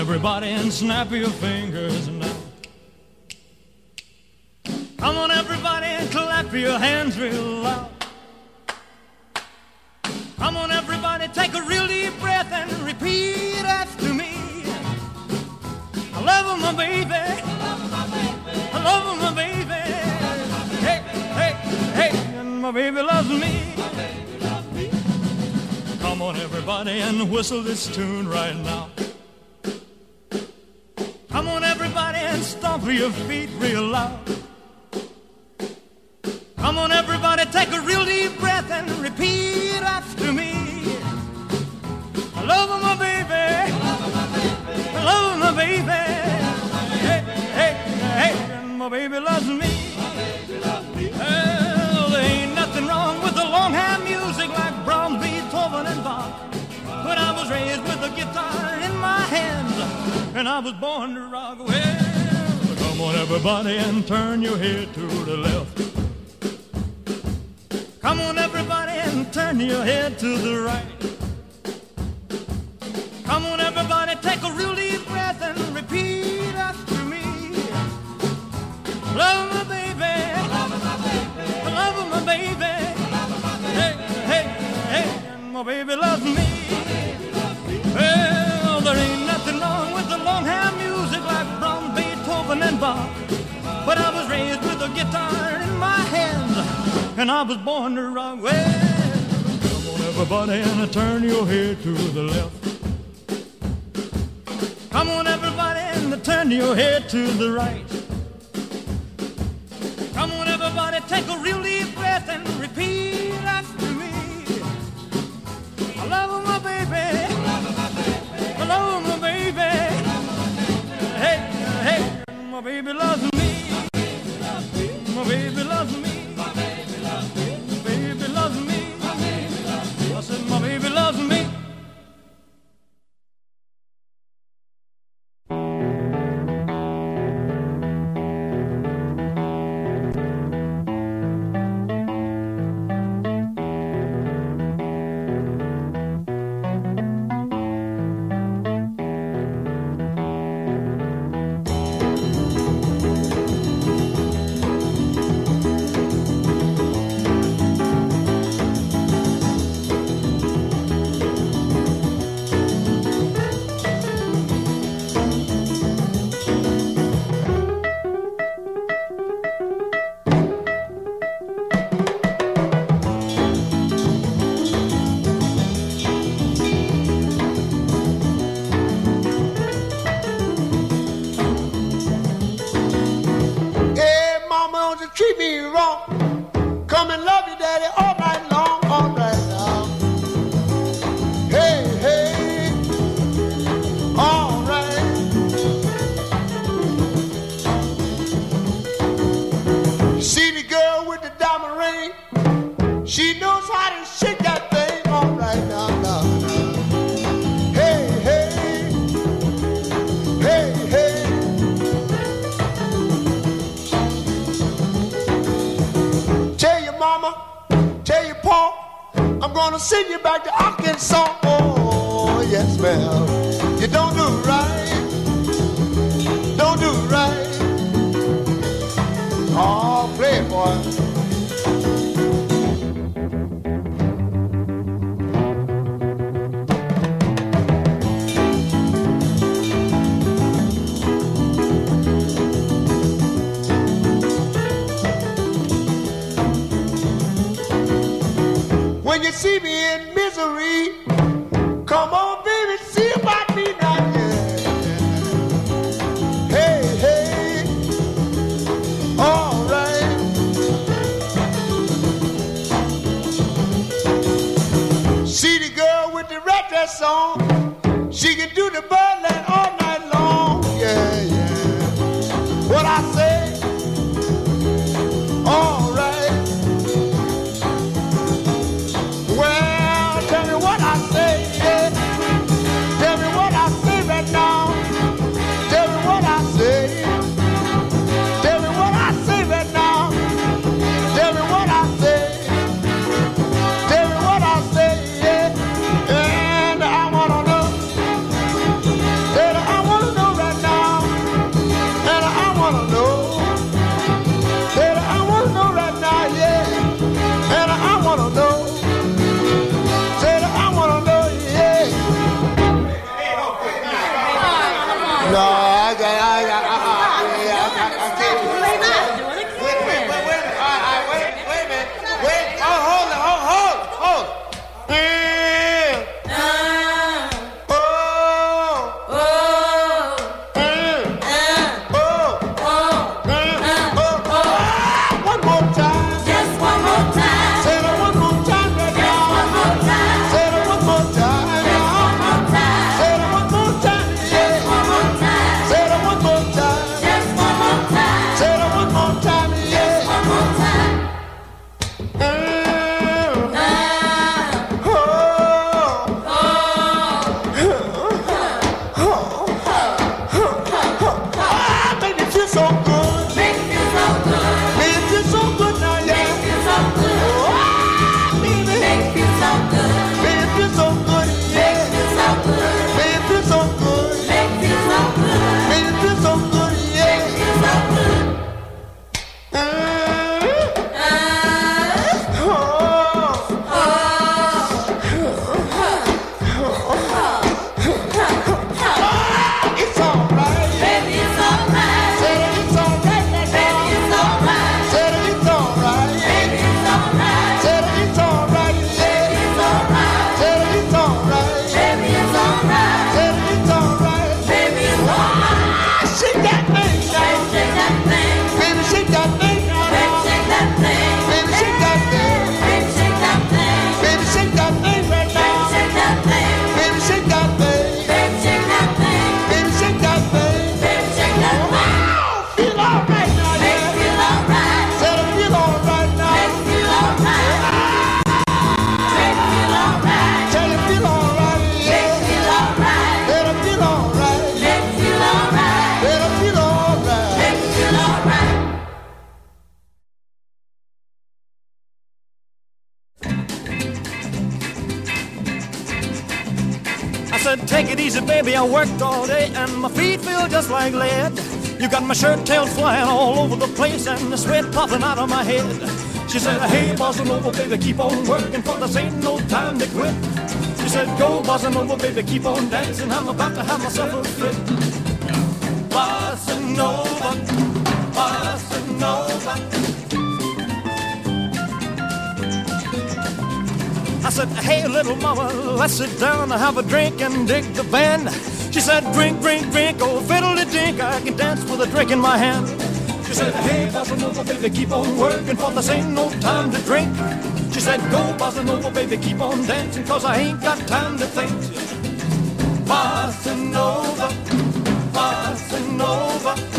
everybody, and snap your fingers now. Come on, everybody, and clap your hands real loud. Come on, everybody, take a real deep breath and repeat after me. I love my baby. I love my baby. Hey, hey, hey, and my baby loves me. Come on, everybody, and whistle this tune right now. And your feet real loud. Come on, everybody, take a real deep breath and repeat after me. I love my baby. I love my baby. Hey, hey, hey, and my baby loves me. Well, there ain't nothing wrong with the long hand music like Brahms, Beethoven, and Bach. But I was raised with a guitar in my hands, and I was born to rock. Well, come on, everybody, and turn your head to the left. Come on, everybody, and turn your head to the right. Come on, everybody, take a real deep breath and repeat after me. Love my baby. I love my baby. Hey, hey, hey, my baby loves me. Beethoven, and Bach. But I was raised with a guitar in my hands, and I was born to rock. Well, come on, everybody, and turn your head to the left. Come on, everybody, and turn your head to the right. Come on, everybody, take a real deep breath and repeat baby loves on, she can do the sweat popping out of my head. She said, Hey, bossa nova, baby, keep on working, for this ain't no time to quit. She said, Go, bossa nova, baby, keep on dancing. I'm about to have myself a fit. Bossa nova, bossa nova. I said, Hey, little mama, let's sit down and have a drink and dig the band. She said, Drink, drink, drink, oh fiddly dink, I can dance with a drink in my hand. Said, Hey, bossa nova, baby, keep on working, for this ain't no time to drink. She said, Go, bossa nova, baby, keep on dancing, cause I ain't got time to think. Bossa nova, bossa nova.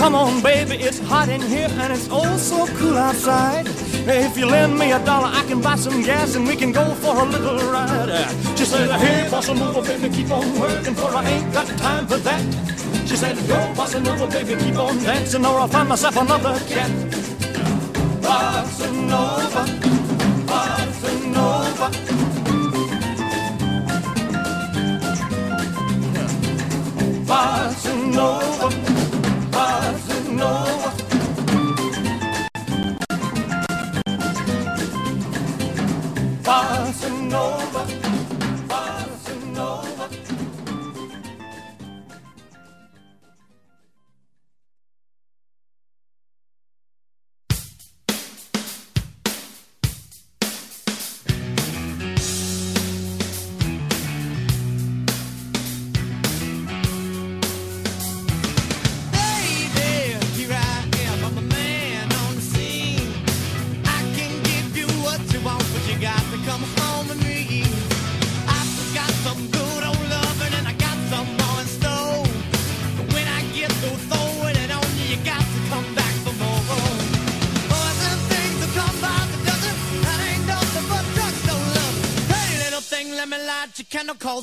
Come on, baby, it's hot in here and it's oh so cool outside. If you lend me a dollar, I can buy some gas and we can go for a little ride. She said, hey, bossa nova, baby, keep on working, for I ain't got time for that. She said, go, bossa nova, baby, keep on dancing, or I'll find myself another cat. Bossa nova, bossa nova. Bossa nova, nova. Bossa nova,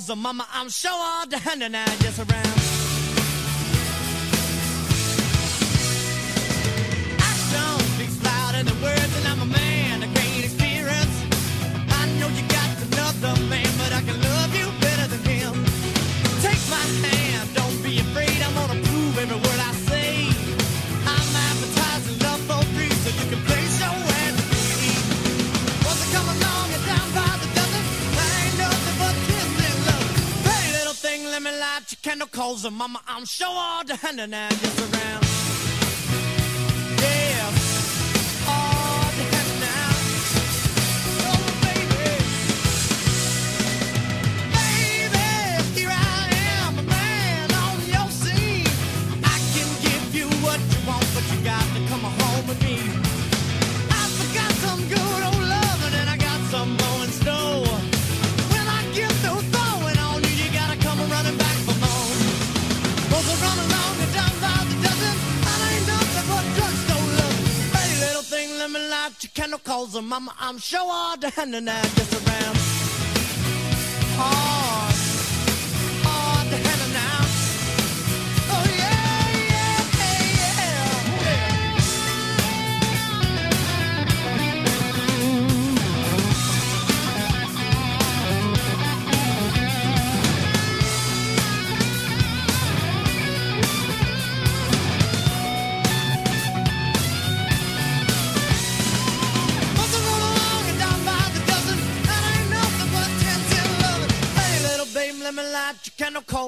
the mama, I'm sure all the hand and just around. Mama, I'm sure all the hand and just around. Mama, I'm sure all the and I just around. Hard,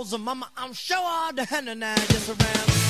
cause mama, I'm sure all the hand and I just around.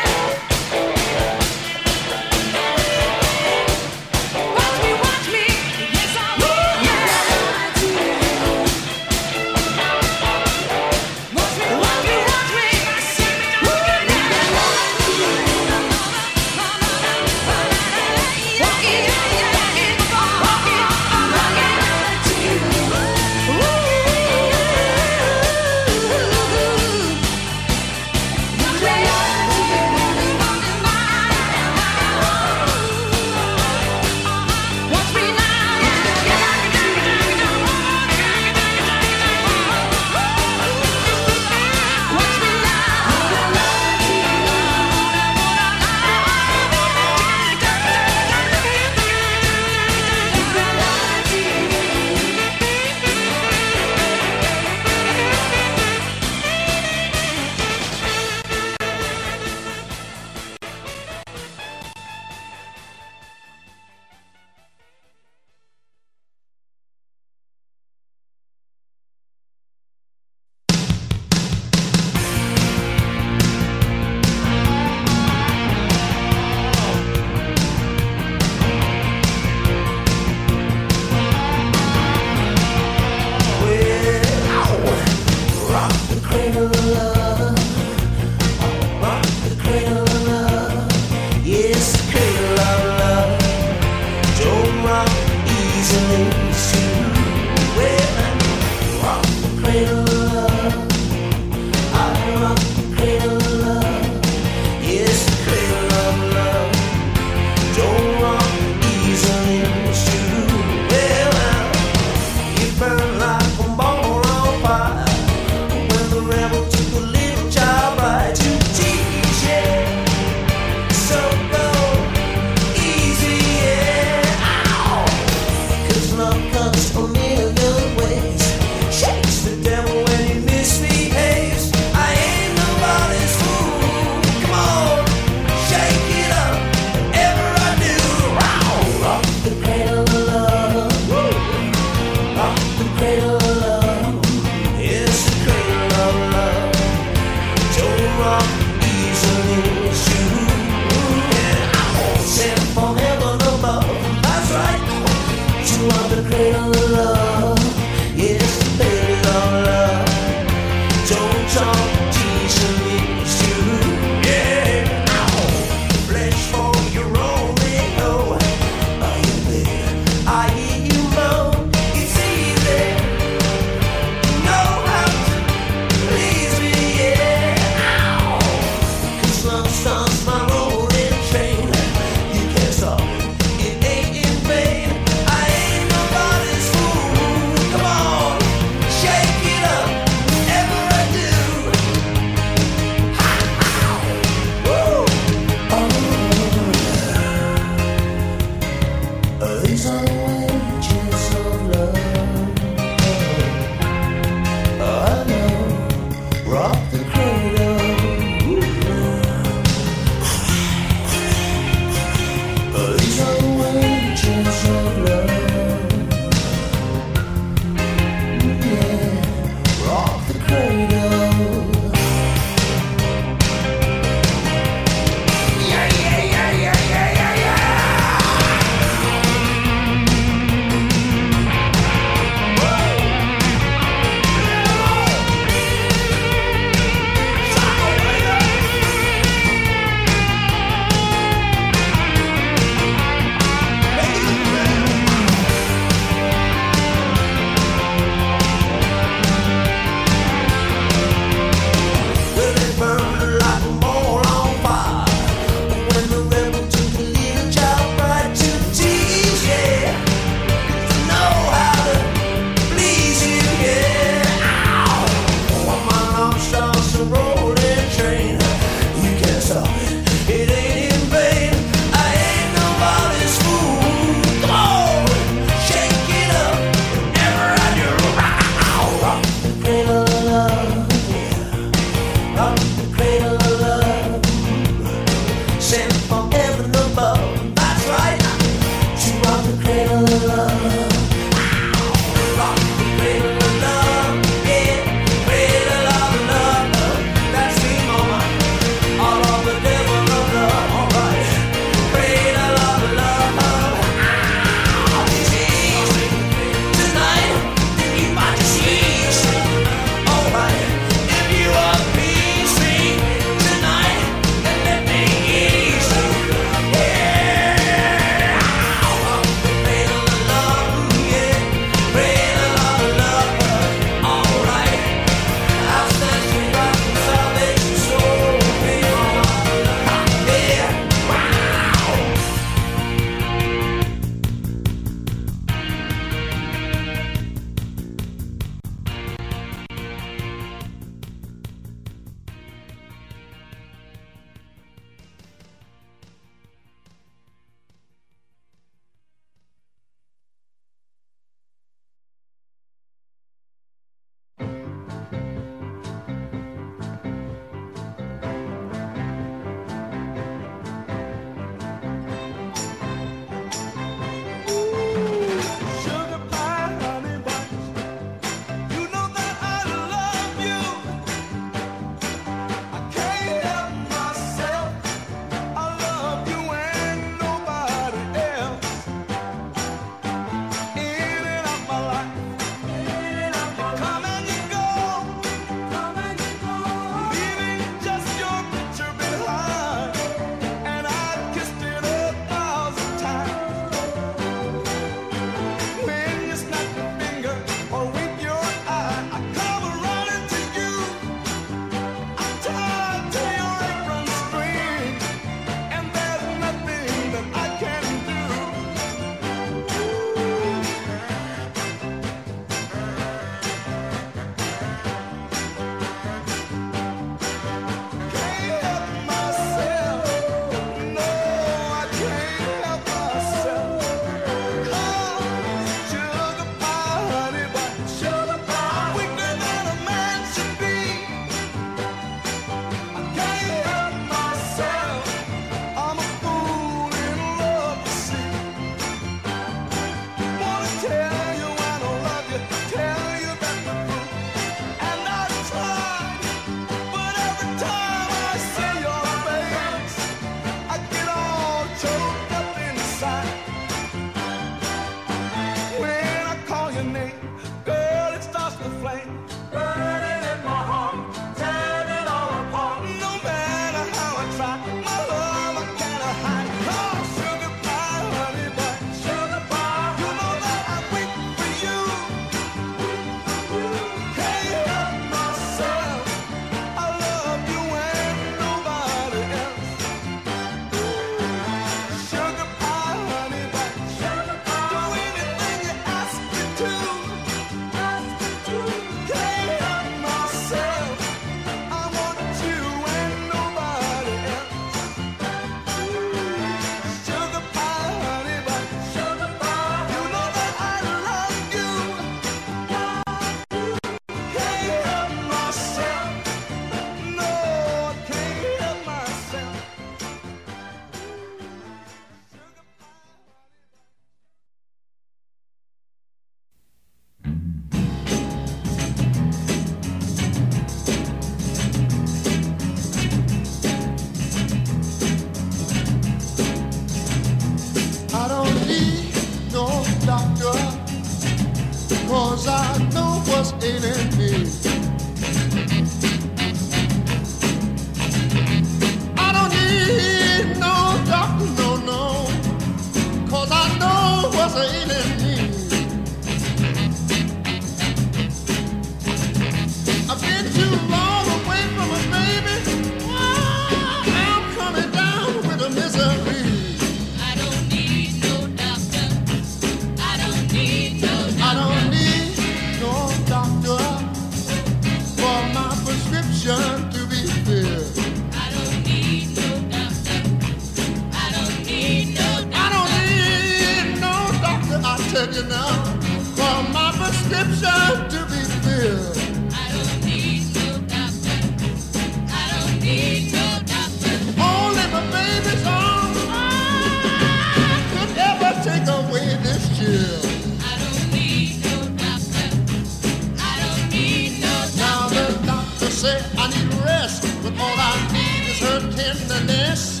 tenderness.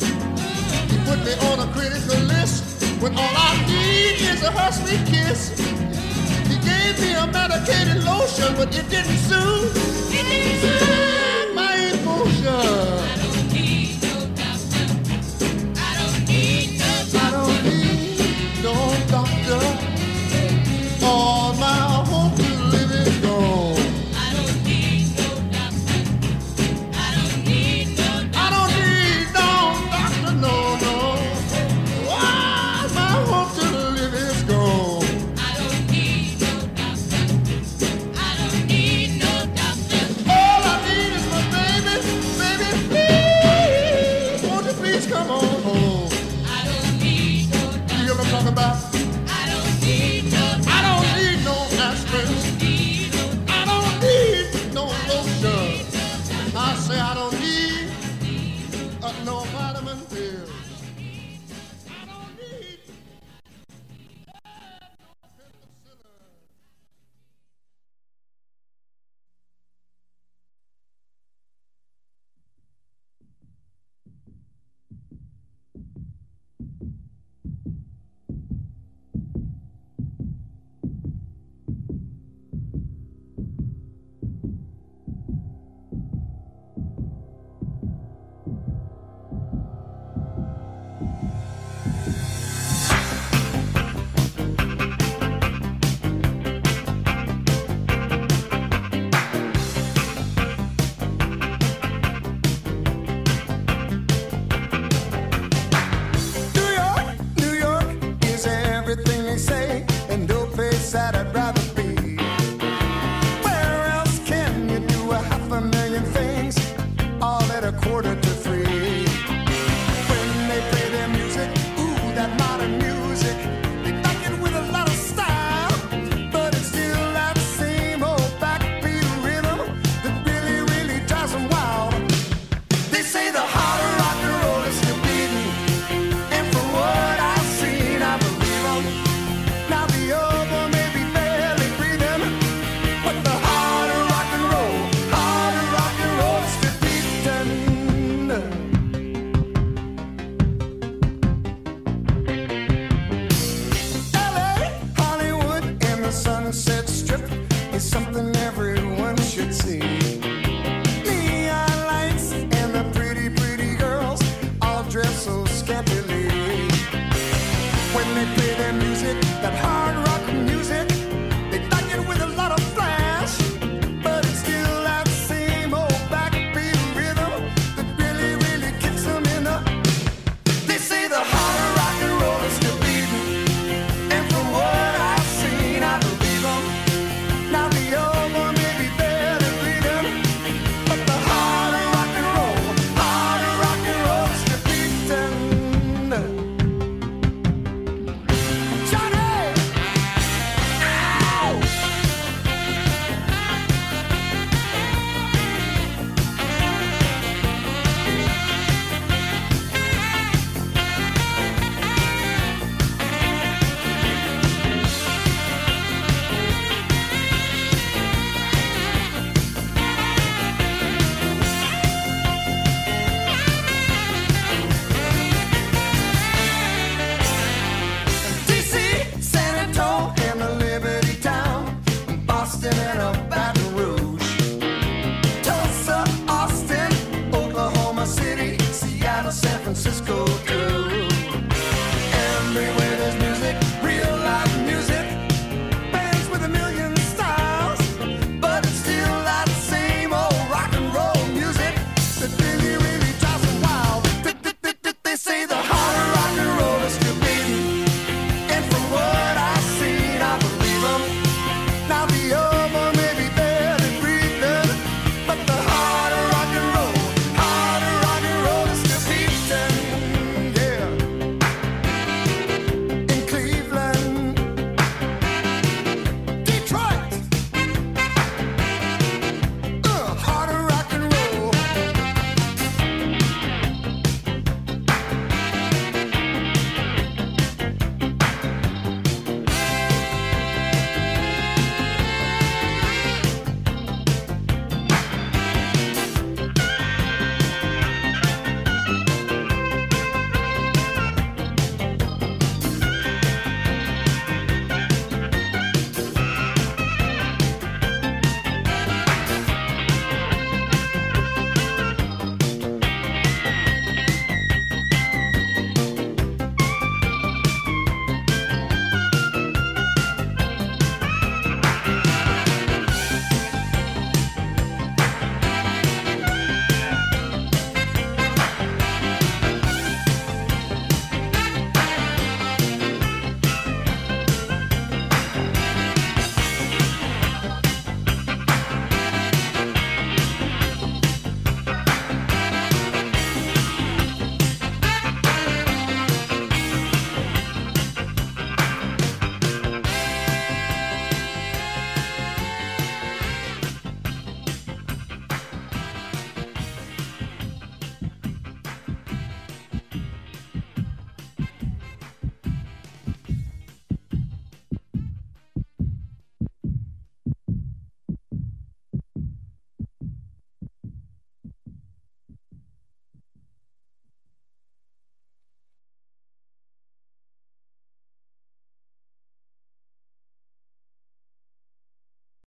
You put me on a critical list when all I need is a her sweet kiss. You gave me a medicated lotion, but it didn't soothe, it didn't soothe my emotion.